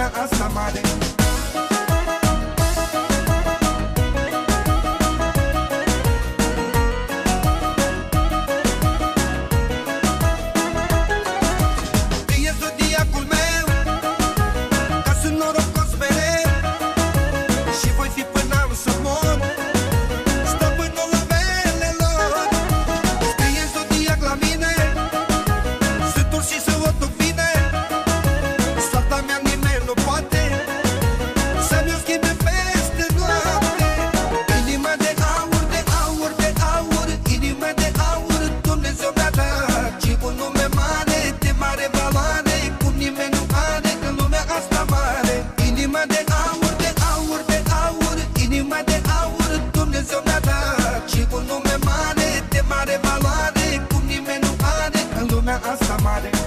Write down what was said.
lumea asta mare în lumea